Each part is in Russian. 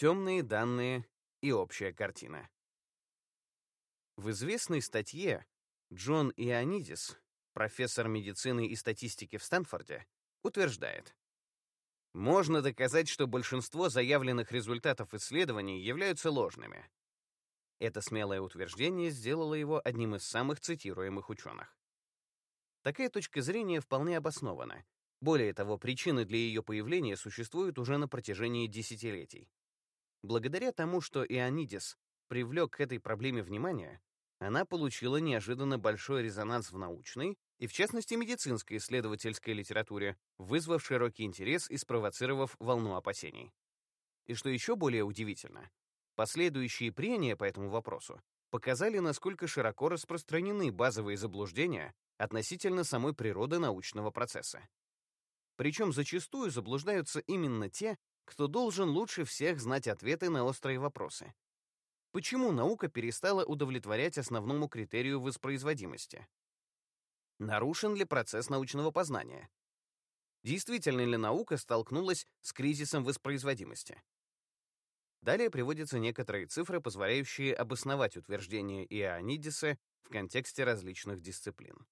Темные данные и общая картина. В известной статье Джон Ионидис, профессор медицины и статистики в Стэнфорде, утверждает, можно доказать, что большинство заявленных результатов исследований являются ложными. Это смелое утверждение сделало его одним из самых цитируемых ученых. Такая точка зрения вполне обоснована. Более того, причины для ее появления существуют уже на протяжении десятилетий. Благодаря тому, что Ионидис привлек к этой проблеме внимание, она получила неожиданно большой резонанс в научной и, в частности, медицинской исследовательской литературе, вызвав широкий интерес и спровоцировав волну опасений. И что еще более удивительно, последующие прения по этому вопросу показали, насколько широко распространены базовые заблуждения относительно самой природы научного процесса. Причем зачастую заблуждаются именно те, кто должен лучше всех знать ответы на острые вопросы. Почему наука перестала удовлетворять основному критерию воспроизводимости? Нарушен ли процесс научного познания? Действительно ли наука столкнулась с кризисом воспроизводимости? Далее приводятся некоторые цифры, позволяющие обосновать утверждение Ионидиса в контексте различных дисциплин.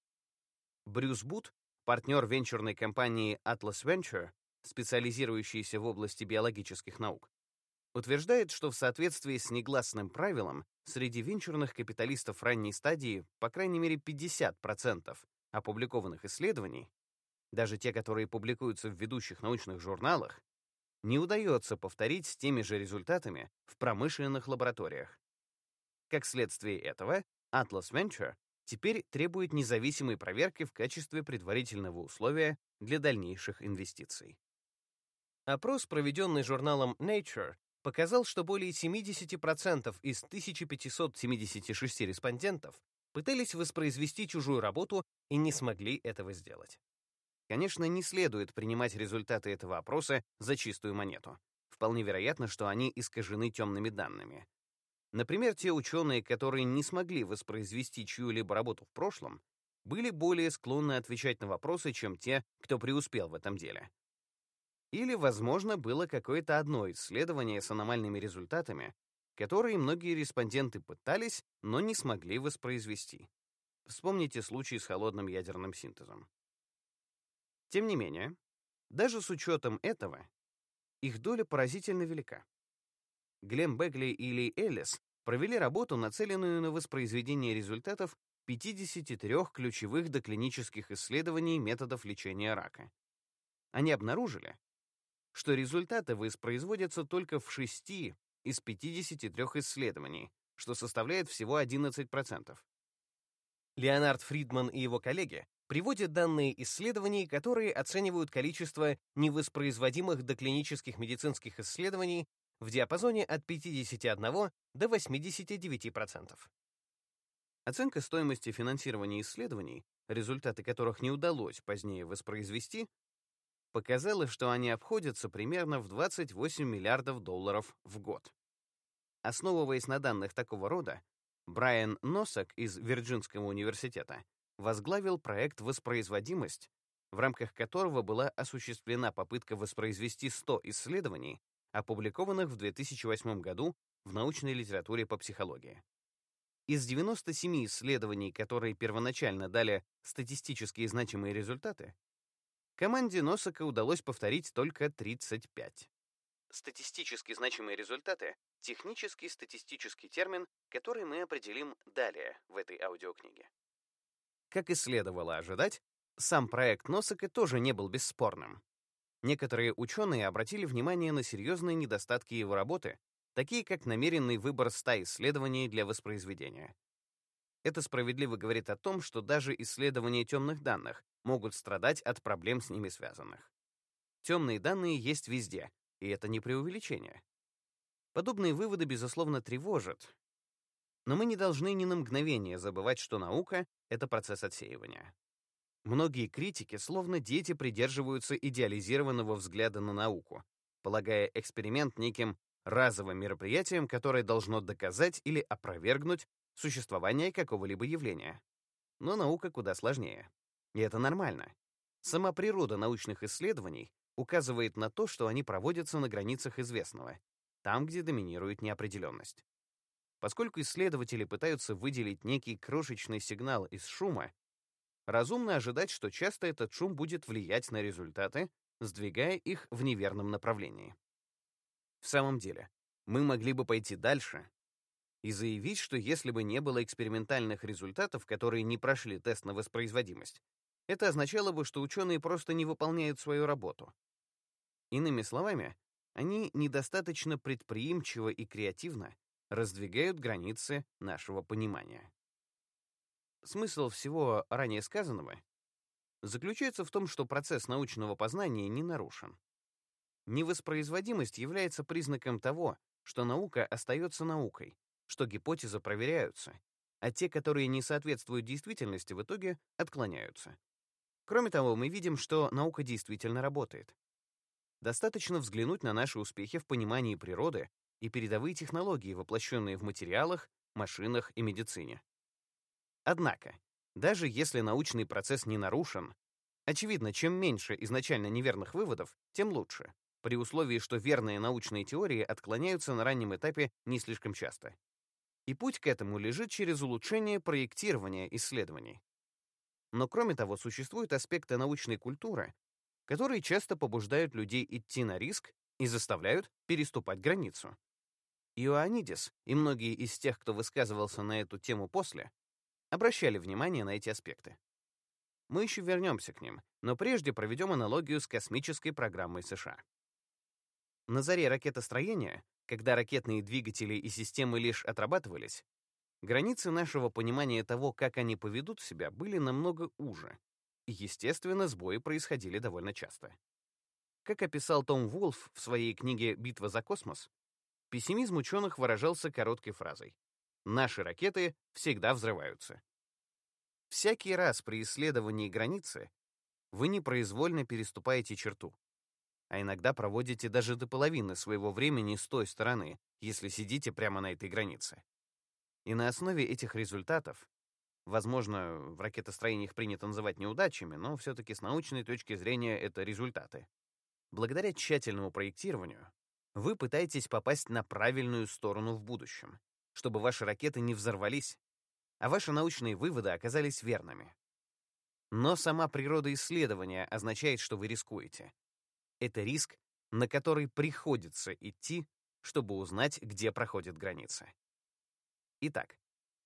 Брюс Бут, партнер венчурной компании Atlas Venture, специализирующийся в области биологических наук, утверждает, что в соответствии с негласным правилом среди венчурных капиталистов ранней стадии по крайней мере 50% опубликованных исследований, даже те, которые публикуются в ведущих научных журналах, не удается повторить с теми же результатами в промышленных лабораториях. Как следствие этого, Atlas Venture теперь требует независимой проверки в качестве предварительного условия для дальнейших инвестиций. Опрос, проведенный журналом Nature, показал, что более 70% из 1576 респондентов пытались воспроизвести чужую работу и не смогли этого сделать. Конечно, не следует принимать результаты этого опроса за чистую монету. Вполне вероятно, что они искажены темными данными. Например, те ученые, которые не смогли воспроизвести чью-либо работу в прошлом, были более склонны отвечать на вопросы, чем те, кто преуспел в этом деле. Или, возможно, было какое-то одно исследование с аномальными результатами, которые многие респонденты пытались, но не смогли воспроизвести. Вспомните случай с холодным ядерным синтезом. Тем не менее, даже с учетом этого, их доля поразительно велика. Глем Бегли и Ли Эллис провели работу, нацеленную на воспроизведение результатов 53 ключевых доклинических исследований методов лечения рака. Они обнаружили, что результаты воспроизводятся только в 6 из 53 исследований, что составляет всего 11%. Леонард Фридман и его коллеги приводят данные исследований, которые оценивают количество невоспроизводимых доклинических медицинских исследований в диапазоне от 51 до 89%. Оценка стоимости финансирования исследований, результаты которых не удалось позднее воспроизвести, показало, что они обходятся примерно в 28 миллиардов долларов в год. Основываясь на данных такого рода, Брайан Носак из Вирджинского университета возглавил проект «Воспроизводимость», в рамках которого была осуществлена попытка воспроизвести 100 исследований, опубликованных в 2008 году в научной литературе по психологии. Из 97 исследований, которые первоначально дали статистически значимые результаты, Команде Носака удалось повторить только 35. Статистически значимые результаты — технический статистический термин, который мы определим далее в этой аудиокниге. Как и следовало ожидать, сам проект Носака тоже не был бесспорным. Некоторые ученые обратили внимание на серьезные недостатки его работы, такие как намеренный выбор 100 исследований для воспроизведения. Это справедливо говорит о том, что даже исследования темных данных могут страдать от проблем с ними связанных. Темные данные есть везде, и это не преувеличение. Подобные выводы, безусловно, тревожат. Но мы не должны ни на мгновение забывать, что наука — это процесс отсеивания. Многие критики, словно дети, придерживаются идеализированного взгляда на науку, полагая эксперимент неким разовым мероприятием, которое должно доказать или опровергнуть существование какого-либо явления. Но наука куда сложнее. И это нормально. Сама природа научных исследований указывает на то, что они проводятся на границах известного. там, где доминирует неопределенность. Поскольку исследователи пытаются выделить некий крошечный сигнал из шума, разумно ожидать, что часто этот шум будет влиять на результаты, сдвигая их в неверном направлении. В самом деле, мы могли бы пойти дальше и заявить, что если бы не было экспериментальных результатов, которые не прошли тест на воспроизводимость, это означало бы, что ученые просто не выполняют свою работу. Иными словами, они недостаточно предприимчиво и креативно раздвигают границы нашего понимания. Смысл всего ранее сказанного заключается в том, что процесс научного познания не нарушен. Невоспроизводимость является признаком того, что наука остается наукой, что гипотезы проверяются, а те, которые не соответствуют действительности, в итоге отклоняются. Кроме того, мы видим, что наука действительно работает. Достаточно взглянуть на наши успехи в понимании природы и передовые технологии, воплощенные в материалах, машинах и медицине. Однако, даже если научный процесс не нарушен, очевидно, чем меньше изначально неверных выводов, тем лучше, при условии, что верные научные теории отклоняются на раннем этапе не слишком часто. И путь к этому лежит через улучшение проектирования исследований. Но кроме того, существуют аспекты научной культуры, которые часто побуждают людей идти на риск и заставляют переступать границу. Иоаннидис и многие из тех, кто высказывался на эту тему после, обращали внимание на эти аспекты. Мы еще вернемся к ним, но прежде проведем аналогию с космической программой США. На заре ракетостроения, когда ракетные двигатели и системы лишь отрабатывались, границы нашего понимания того, как они поведут себя, были намного уже, и, естественно, сбои происходили довольно часто. Как описал Том Вулф в своей книге «Битва за космос», пессимизм ученых выражался короткой фразой «Наши ракеты всегда взрываются». Всякий раз при исследовании границы вы непроизвольно переступаете черту, а иногда проводите даже до половины своего времени с той стороны, если сидите прямо на этой границе. И на основе этих результатов, возможно, в ракетостроении их принято называть неудачами, но все-таки с научной точки зрения это результаты. Благодаря тщательному проектированию вы пытаетесь попасть на правильную сторону в будущем, чтобы ваши ракеты не взорвались, а ваши научные выводы оказались верными. Но сама природа исследования означает, что вы рискуете. Это риск, на который приходится идти, чтобы узнать, где проходит граница. Итак,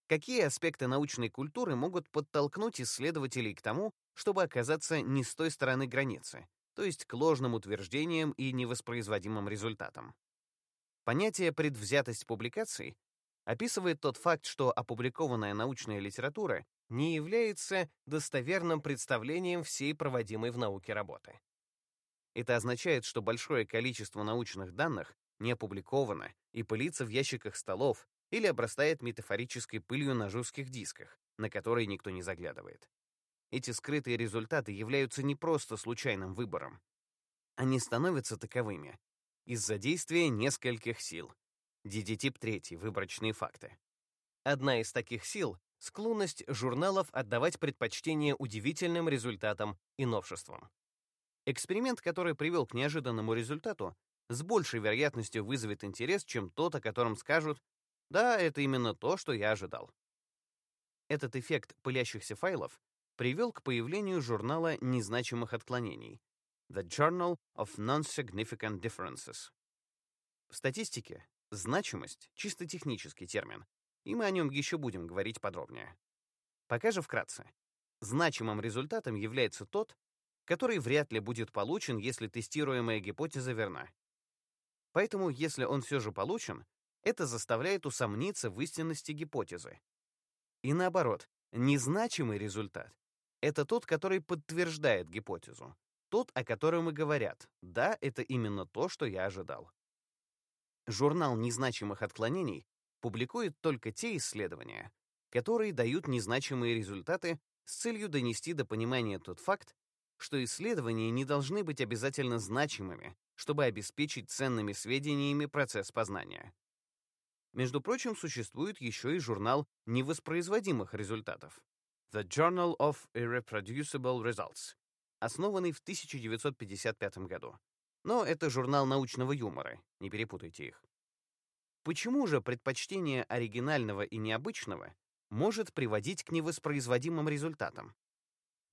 какие аспекты научной культуры могут подтолкнуть исследователей к тому, чтобы оказаться не с той стороны границы, то есть к ложным утверждениям и невоспроизводимым результатам? Понятие «предвзятость публикаций» описывает тот факт, что опубликованная научная литература не является достоверным представлением всей проводимой в науке работы. Это означает, что большое количество научных данных не опубликовано и пылится в ящиках столов или обрастает метафорической пылью на жестких дисках, на которые никто не заглядывает. Эти скрытые результаты являются не просто случайным выбором. Они становятся таковыми из-за действия нескольких сил. DD-тип 3. Выборочные факты. Одна из таких сил — склонность журналов отдавать предпочтение удивительным результатам и новшествам. Эксперимент, который привел к неожиданному результату, с большей вероятностью вызовет интерес, чем тот, о котором скажут «Да, это именно то, что я ожидал». Этот эффект пылящихся файлов привел к появлению журнала незначимых отклонений The Journal of Non-Significant Differences. В статистике значимость — чисто технический термин, и мы о нем еще будем говорить подробнее. Пока же вкратце. Значимым результатом является тот, который вряд ли будет получен, если тестируемая гипотеза верна. Поэтому, если он все же получен, это заставляет усомниться в истинности гипотезы. И наоборот, незначимый результат — это тот, который подтверждает гипотезу, тот, о котором и говорят, да, это именно то, что я ожидал. Журнал незначимых отклонений публикует только те исследования, которые дают незначимые результаты с целью донести до понимания тот факт, что исследования не должны быть обязательно значимыми, чтобы обеспечить ценными сведениями процесс познания. Между прочим, существует еще и журнал невоспроизводимых результатов The Journal of Irreproducible Results, основанный в 1955 году. Но это журнал научного юмора, не перепутайте их. Почему же предпочтение оригинального и необычного может приводить к невоспроизводимым результатам?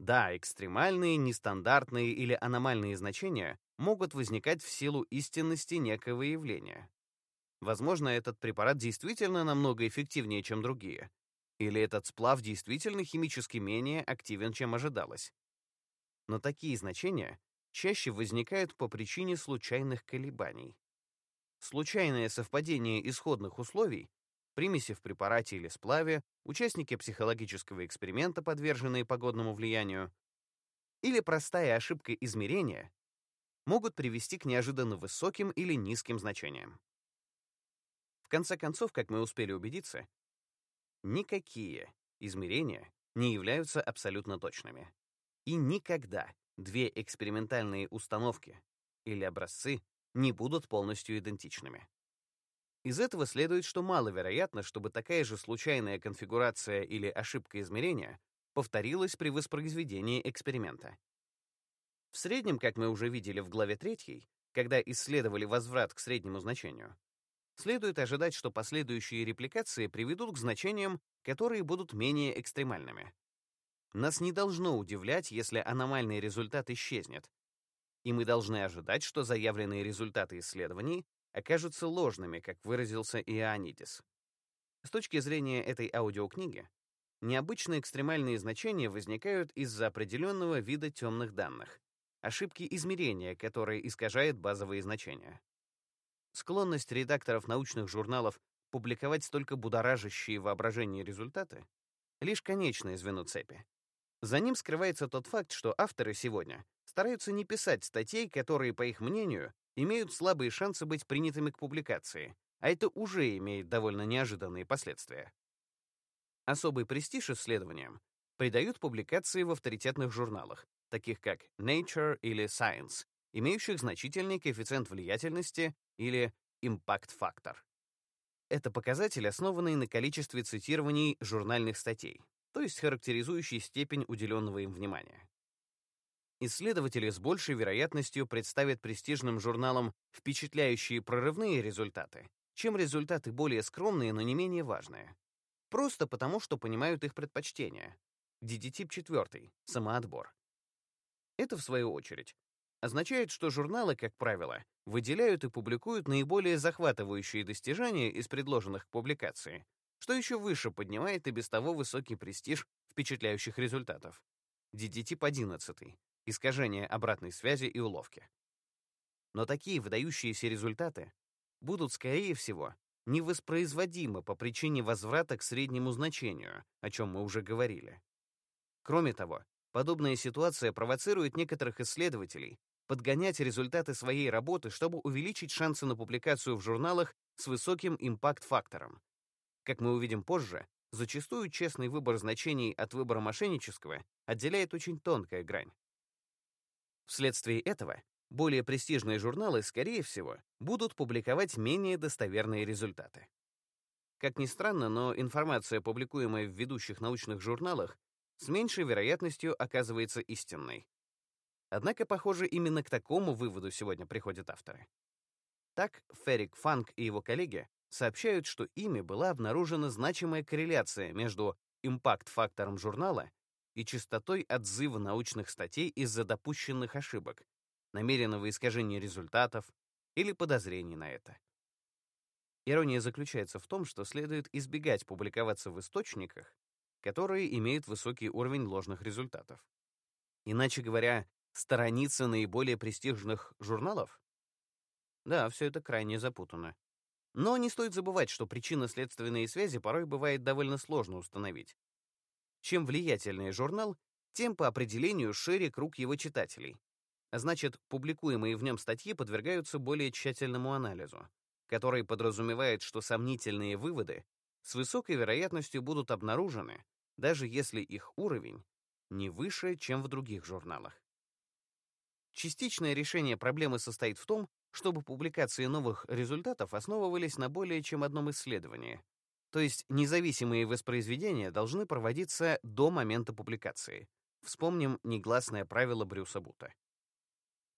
Да, экстремальные, нестандартные или аномальные значения могут возникать в силу истинности некого явления. Возможно, этот препарат действительно намного эффективнее, чем другие. Или этот сплав действительно химически менее активен, чем ожидалось. Но такие значения чаще возникают по причине случайных колебаний. Случайное совпадение исходных условий, примеси в препарате или сплаве, участники психологического эксперимента, подверженные погодному влиянию, или простая ошибка измерения могут привести к неожиданно высоким или низким значениям. В конце концов, как мы успели убедиться, никакие измерения не являются абсолютно точными. И никогда две экспериментальные установки или образцы не будут полностью идентичными. Из этого следует, что маловероятно, чтобы такая же случайная конфигурация или ошибка измерения повторилась при воспроизведении эксперимента. В среднем, как мы уже видели в главе 3, когда исследовали возврат к среднему значению, следует ожидать, что последующие репликации приведут к значениям, которые будут менее экстремальными. Нас не должно удивлять, если аномальный результат исчезнет, и мы должны ожидать, что заявленные результаты исследований окажутся ложными, как выразился Ионидис. С точки зрения этой аудиокниги, необычные экстремальные значения возникают из-за определенного вида темных данных, ошибки измерения, которые искажает базовые значения. Склонность редакторов научных журналов публиковать столько будоражащие воображение результаты — лишь конечное звено цепи. За ним скрывается тот факт, что авторы сегодня стараются не писать статей, которые, по их мнению, имеют слабые шансы быть принятыми к публикации, а это уже имеет довольно неожиданные последствия. Особый престиж исследованиям придают публикации в авторитетных журналах, таких как Nature или Science, имеющих значительный коэффициент влиятельности или импакт-фактор. Это показатель, основанный на количестве цитирований журнальных статей, то есть характеризующий степень уделенного им внимания. Исследователи с большей вероятностью представят престижным журналам впечатляющие прорывные результаты, чем результаты более скромные, но не менее важные. Просто потому, что понимают их предпочтения. DD-тип 4. Самоотбор. Это, в свою очередь, означает, что журналы, как правило, выделяют и публикуют наиболее захватывающие достижения из предложенных к публикации, что еще выше поднимает и без того высокий престиж впечатляющих результатов. DD-тип 11 искажение обратной связи и уловки. Но такие выдающиеся результаты будут, скорее всего, невоспроизводимы по причине возврата к среднему значению, о чем мы уже говорили. Кроме того, подобная ситуация провоцирует некоторых исследователей подгонять результаты своей работы, чтобы увеличить шансы на публикацию в журналах с высоким импакт-фактором. Как мы увидим позже, зачастую честный выбор значений от выбора мошеннического отделяет очень тонкая грань. Вследствие этого более престижные журналы, скорее всего, будут публиковать менее достоверные результаты. Как ни странно, но информация, публикуемая в ведущих научных журналах, с меньшей вероятностью оказывается истинной. Однако, похоже, именно к такому выводу сегодня приходят авторы. Так, Ферик Фанк и его коллеги сообщают, что ими была обнаружена значимая корреляция между импакт-фактором журнала и частотой отзыва научных статей из-за допущенных ошибок, намеренного искажения результатов или подозрений на это. Ирония заключается в том, что следует избегать публиковаться в источниках, которые имеют высокий уровень ложных результатов. Иначе говоря, сторониться наиболее престижных журналов? Да, все это крайне запутанно. Но не стоит забывать, что причинно-следственные связи порой бывает довольно сложно установить, чем влиятельнее журнал, тем по определению шире круг его читателей. Значит, публикуемые в нем статьи подвергаются более тщательному анализу, который подразумевает, что сомнительные выводы с высокой вероятностью будут обнаружены, даже если их уровень не выше, чем в других журналах. Частичное решение проблемы состоит в том, чтобы публикации новых результатов основывались на более чем одном исследовании, то есть независимые воспроизведения должны проводиться до момента публикации. Вспомним негласное правило Брюса Бута.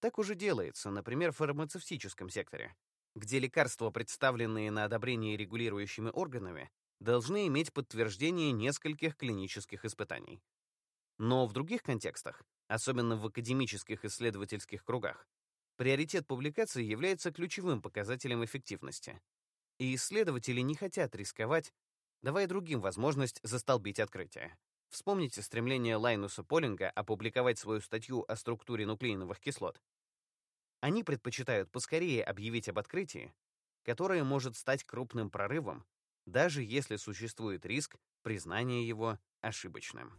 Так уже делается, например, в фармацевтическом секторе. где лекарства, представленные на одобрение регулирующими органами, должны иметь подтверждение нескольких клинических испытаний. Но в других контекстах, особенно в академических исследовательских кругах, приоритет публикации является ключевым показателем эффективности. И исследователи не хотят рисковать, давая другим возможность застолбить открытие. Вспомните стремление Лайнуса Полинга опубликовать свою статью о структуре нуклеиновых кислот. Они предпочитают поскорее объявить об открытии, которое может стать крупным прорывом, даже если существует риск признания его ошибочным.